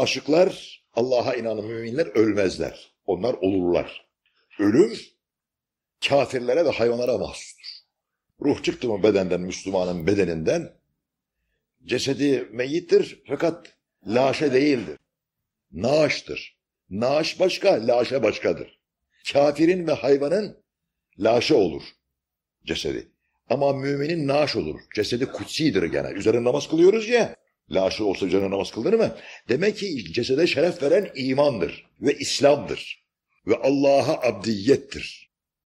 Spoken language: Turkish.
aşıklar, Allah'a inanan müminler ölmezler. Onlar olurlar. Ölüm kafirlere ve hayvanlara mahsustur. Ruh çıktı mı bedenden, Müslümanın bedeninden, cesedi meyittir fakat laşe değildir. Naaştır. Naaş başka, laşe başkadır. Kafirin ve hayvanın laşe olur cesedi. Ama müminin naaş olur. Cesedi kutsidir gene. Üzerine namaz kılıyoruz ya. Laşe olsa üzerine namaz kılınır mı? Demek ki cesede şeref veren imandır ve İslam'dır. Ve Allah'a abdiyettir.